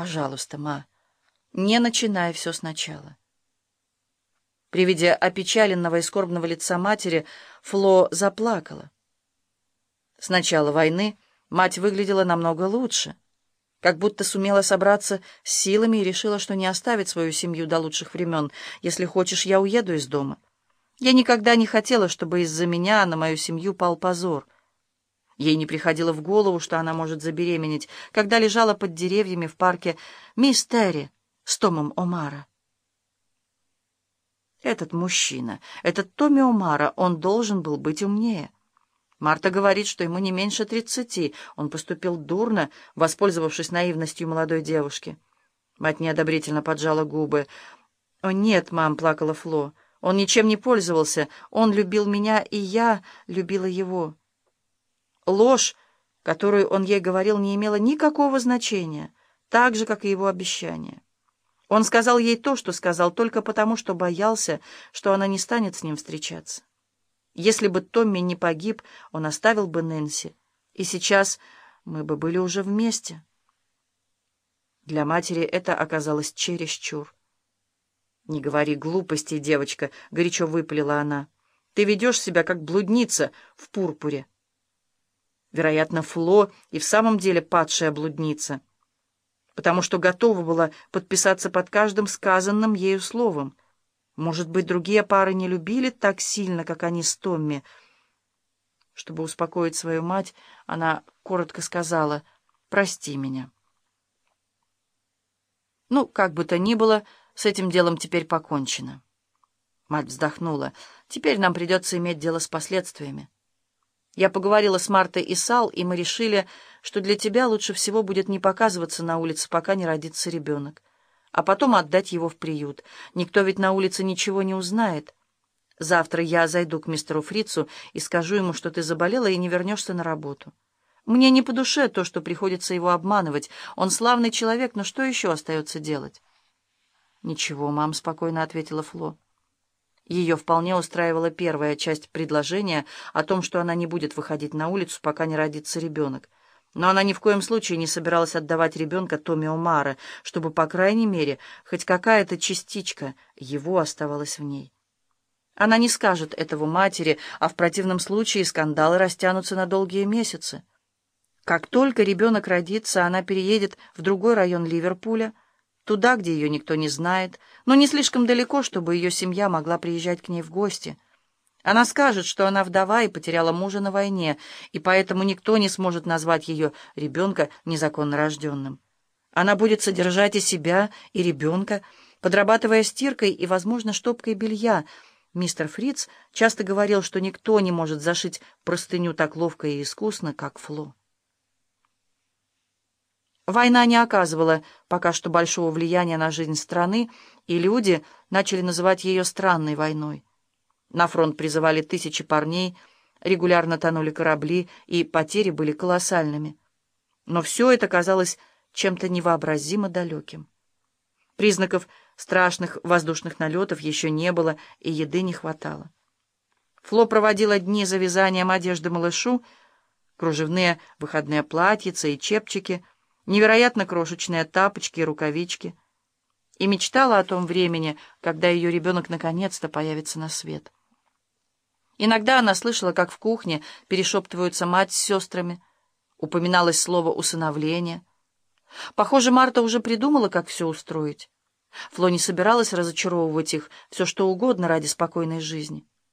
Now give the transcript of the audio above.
Пожалуйста, ма, не начинай все сначала. При виде опечаленного и скорбного лица матери Фло заплакала. С начала войны мать выглядела намного лучше, как будто сумела собраться с силами и решила, что не оставит свою семью до лучших времен. Если хочешь, я уеду из дома. Я никогда не хотела, чтобы из-за меня на мою семью пал позор. Ей не приходило в голову, что она может забеременеть, когда лежала под деревьями в парке «Мисс Терри» с Томом Омара. Этот мужчина, этот Томми Омара, он должен был быть умнее. Марта говорит, что ему не меньше тридцати. Он поступил дурно, воспользовавшись наивностью молодой девушки. Мать неодобрительно поджала губы. «О, нет, мам», — плакала Фло, — «он ничем не пользовался. Он любил меня, и я любила его». Ложь, которую он ей говорил, не имела никакого значения, так же, как и его обещания. Он сказал ей то, что сказал, только потому, что боялся, что она не станет с ним встречаться. Если бы Томми не погиб, он оставил бы Нэнси, и сейчас мы бы были уже вместе. Для матери это оказалось чересчур. «Не говори глупостей, девочка», — горячо выпалила она. «Ты ведешь себя, как блудница в пурпуре». Вероятно, Фло и в самом деле падшая блудница — потому что готова была подписаться под каждым сказанным ею словом. Может быть, другие пары не любили так сильно, как они с Томми. Чтобы успокоить свою мать, она коротко сказала «Прости меня». Ну, как бы то ни было, с этим делом теперь покончено. Мать вздохнула. Теперь нам придется иметь дело с последствиями. Я поговорила с Мартой и Сал, и мы решили, что для тебя лучше всего будет не показываться на улице, пока не родится ребенок, а потом отдать его в приют. Никто ведь на улице ничего не узнает. Завтра я зайду к мистеру Фрицу и скажу ему, что ты заболела и не вернешься на работу. Мне не по душе то, что приходится его обманывать. Он славный человек, но что еще остается делать? «Ничего, мам», — спокойно ответила Фло. Ее вполне устраивала первая часть предложения о том, что она не будет выходить на улицу, пока не родится ребенок. Но она ни в коем случае не собиралась отдавать ребенка Томми Омара, чтобы, по крайней мере, хоть какая-то частичка его оставалась в ней. Она не скажет этого матери, а в противном случае скандалы растянутся на долгие месяцы. Как только ребенок родится, она переедет в другой район Ливерпуля — туда, где ее никто не знает, но не слишком далеко, чтобы ее семья могла приезжать к ней в гости. Она скажет, что она вдова и потеряла мужа на войне, и поэтому никто не сможет назвать ее ребенка незаконно рожденным. Она будет содержать и себя, и ребенка, подрабатывая стиркой и, возможно, штопкой белья. Мистер Фриц часто говорил, что никто не может зашить простыню так ловко и искусно, как Фло. Война не оказывала пока что большого влияния на жизнь страны, и люди начали называть ее странной войной. На фронт призывали тысячи парней, регулярно тонули корабли, и потери были колоссальными. Но все это казалось чем-то невообразимо далеким. Признаков страшных воздушных налетов еще не было, и еды не хватало. Фло проводила дни за вязанием одежды малышу, кружевные выходные платьица и чепчики — невероятно крошечные тапочки и рукавички, и мечтала о том времени, когда ее ребенок наконец-то появится на свет. Иногда она слышала, как в кухне перешептываются мать с сестрами, упоминалось слово «усыновление». Похоже, Марта уже придумала, как все устроить. Фло не собиралась разочаровывать их, все что угодно ради спокойной жизни.